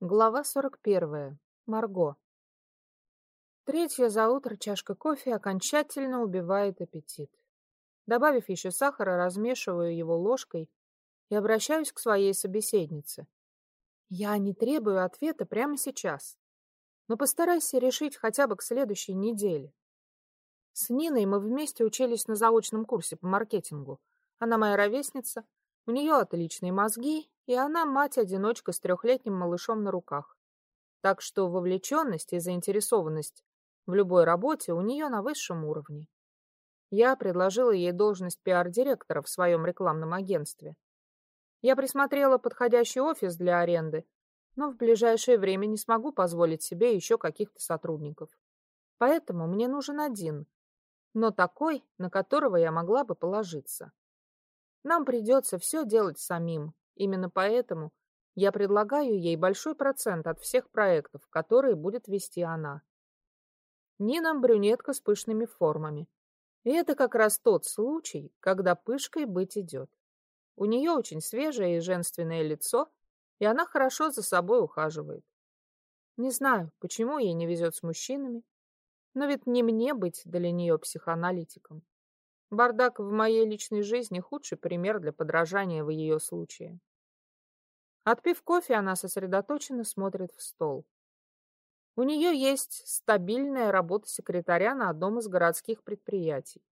Глава 41. Марго. Третья за утро чашка кофе окончательно убивает аппетит. Добавив еще сахара, размешиваю его ложкой и обращаюсь к своей собеседнице. Я не требую ответа прямо сейчас, но постарайся решить хотя бы к следующей неделе. С Ниной мы вместе учились на заочном курсе по маркетингу. Она моя ровесница, у нее отличные мозги, и она мать-одиночка с трехлетним малышом на руках. Так что вовлеченность и заинтересованность в любой работе у нее на высшем уровне. Я предложила ей должность пиар-директора в своем рекламном агентстве. Я присмотрела подходящий офис для аренды, но в ближайшее время не смогу позволить себе еще каких-то сотрудников. Поэтому мне нужен один, но такой, на которого я могла бы положиться. Нам придется все делать самим. Именно поэтому я предлагаю ей большой процент от всех проектов, которые будет вести она. Нина брюнетка с пышными формами. И это как раз тот случай, когда пышкой быть идет. У нее очень свежее и женственное лицо, и она хорошо за собой ухаживает. Не знаю, почему ей не везет с мужчинами, но ведь не мне быть для нее психоаналитиком. Бардак в моей личной жизни худший пример для подражания в ее случае. Отпив кофе, она сосредоточенно смотрит в стол. У нее есть стабильная работа секретаря на одном из городских предприятий.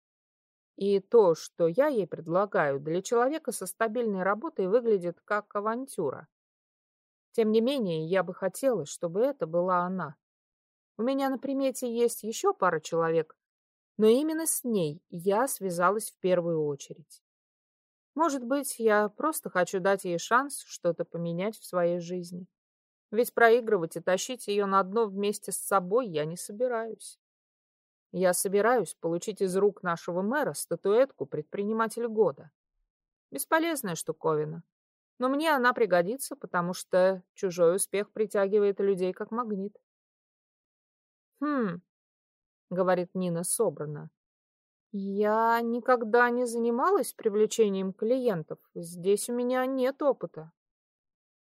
И то, что я ей предлагаю, для человека со стабильной работой выглядит как авантюра. Тем не менее, я бы хотела, чтобы это была она. У меня на примете есть еще пара человек, но именно с ней я связалась в первую очередь. Может быть, я просто хочу дать ей шанс что-то поменять в своей жизни. Ведь проигрывать и тащить ее на дно вместе с собой я не собираюсь. Я собираюсь получить из рук нашего мэра статуэтку предпринимателя года. Бесполезная штуковина. Но мне она пригодится, потому что чужой успех притягивает людей как магнит. Хм, — говорит Нина собрано. «Я никогда не занималась привлечением клиентов. Здесь у меня нет опыта».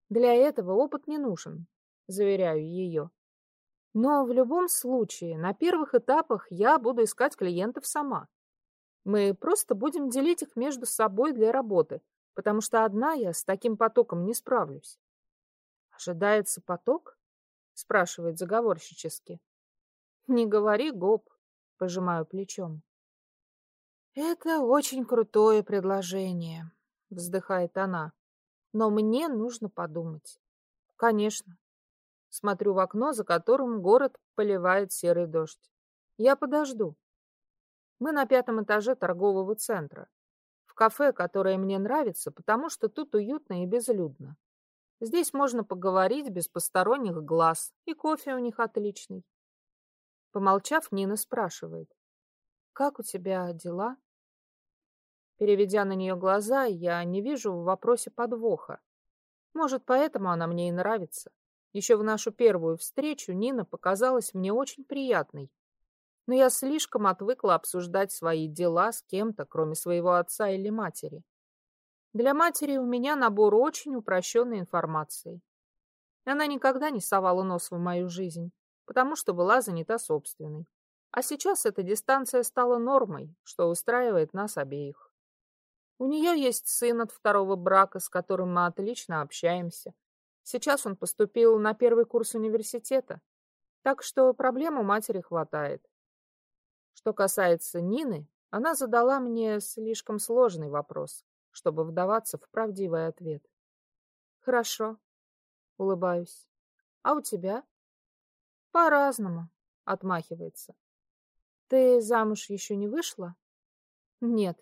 «Для этого опыт не нужен», — заверяю ее. «Но в любом случае, на первых этапах я буду искать клиентов сама. Мы просто будем делить их между собой для работы, потому что одна я с таким потоком не справлюсь». «Ожидается поток?» — спрашивает заговорщически. Не говори, гоп, пожимаю плечом. Это очень крутое предложение, вздыхает она. Но мне нужно подумать. Конечно. Смотрю в окно, за которым город поливает серый дождь. Я подожду. Мы на пятом этаже торгового центра. В кафе, которое мне нравится, потому что тут уютно и безлюдно. Здесь можно поговорить без посторонних глаз, и кофе у них отличный. Помолчав, Нина спрашивает. «Как у тебя дела?» Переведя на нее глаза, я не вижу в вопросе подвоха. Может, поэтому она мне и нравится. Еще в нашу первую встречу Нина показалась мне очень приятной. Но я слишком отвыкла обсуждать свои дела с кем-то, кроме своего отца или матери. Для матери у меня набор очень упрощенной информации. Она никогда не совала нос в мою жизнь потому что была занята собственной. А сейчас эта дистанция стала нормой, что устраивает нас обеих. У нее есть сын от второго брака, с которым мы отлично общаемся. Сейчас он поступил на первый курс университета, так что проблем у матери хватает. Что касается Нины, она задала мне слишком сложный вопрос, чтобы вдаваться в правдивый ответ. Хорошо, улыбаюсь. А у тебя? По-разному, отмахивается. Ты замуж еще не вышла? Нет.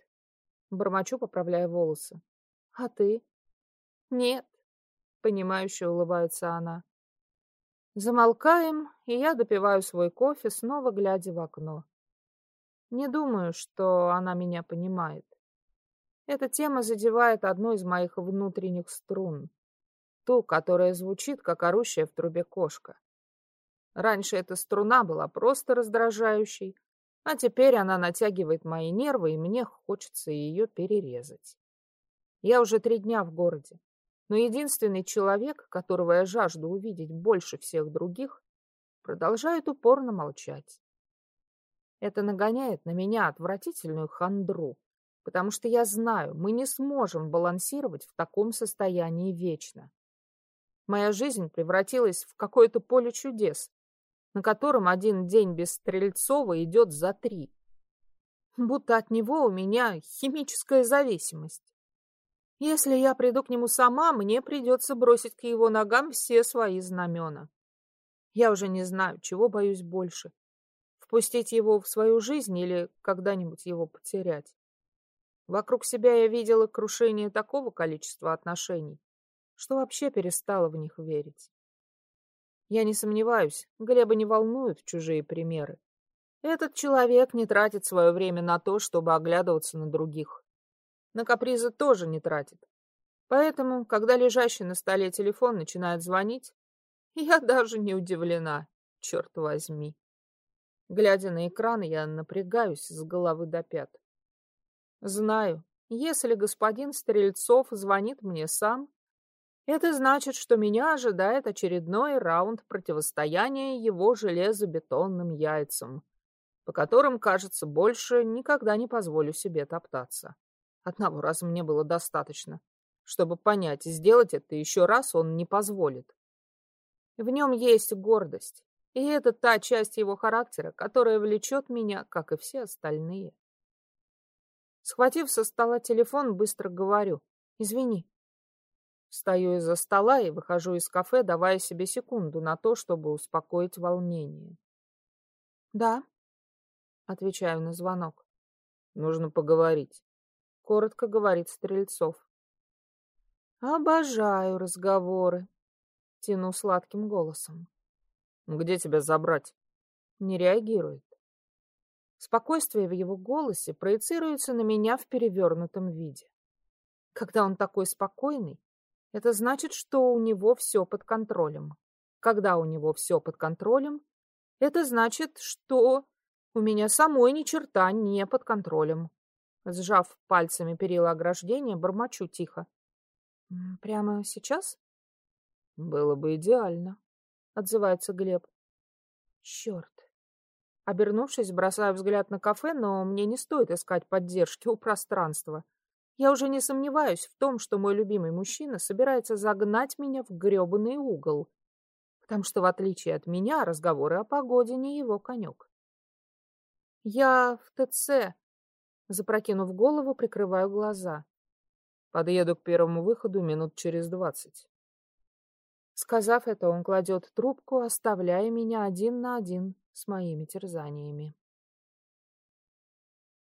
Бормочу, поправляя волосы. А ты? Нет. Понимающе улыбается она. Замолкаем, и я допиваю свой кофе, снова глядя в окно. Не думаю, что она меня понимает. Эта тема задевает одну из моих внутренних струн. Ту, которая звучит, как орущая в трубе кошка. Раньше эта струна была просто раздражающей, а теперь она натягивает мои нервы, и мне хочется ее перерезать. Я уже три дня в городе. Но единственный человек, которого я жажду увидеть больше всех других, продолжает упорно молчать. Это нагоняет на меня отвратительную хандру, потому что я знаю, мы не сможем балансировать в таком состоянии вечно. Моя жизнь превратилась в какое-то поле чудес, на котором один день без Стрельцова идет за три. Будто от него у меня химическая зависимость. Если я приду к нему сама, мне придется бросить к его ногам все свои знамена. Я уже не знаю, чего боюсь больше. Впустить его в свою жизнь или когда-нибудь его потерять. Вокруг себя я видела крушение такого количества отношений, что вообще перестала в них верить. Я не сомневаюсь, Глеба не волнуют чужие примеры. Этот человек не тратит свое время на то, чтобы оглядываться на других. На капризы тоже не тратит. Поэтому, когда лежащий на столе телефон начинает звонить, я даже не удивлена, черт возьми. Глядя на экран, я напрягаюсь с головы до пят. Знаю, если господин Стрельцов звонит мне сам, это значит, что меня ожидает очередной раунд противостояния его железобетонным яйцам, по которым, кажется, больше никогда не позволю себе топтаться. Одного раза мне было достаточно, чтобы понять, сделать это еще раз он не позволит. В нем есть гордость, и это та часть его характера, которая влечет меня, как и все остальные. Схватив со стола телефон, быстро говорю «Извини, Встаю из-за стола и выхожу из кафе, давая себе секунду на то, чтобы успокоить волнение. «Да», — отвечаю на звонок. «Нужно поговорить», — коротко говорит Стрельцов. «Обожаю разговоры», — тяну сладким голосом. «Где тебя забрать?» Не реагирует. Спокойствие в его голосе проецируется на меня в перевернутом виде. Когда он такой спокойный, это значит, что у него все под контролем. Когда у него все под контролем, это значит, что у меня самой ни черта не под контролем. Сжав пальцами перила ограждения, бормочу тихо. «Прямо сейчас?» «Было бы идеально», — отзывается Глеб. «Черт!» Обернувшись, бросаю взгляд на кафе, но мне не стоит искать поддержки у пространства. Я уже не сомневаюсь в том, что мой любимый мужчина собирается загнать меня в грёбаный угол, потому что, в отличие от меня, разговоры о погоде не его конек. Я в ТЦ, запрокинув голову, прикрываю глаза. Подъеду к первому выходу минут через двадцать. Сказав это, он кладет трубку, оставляя меня один на один с моими терзаниями.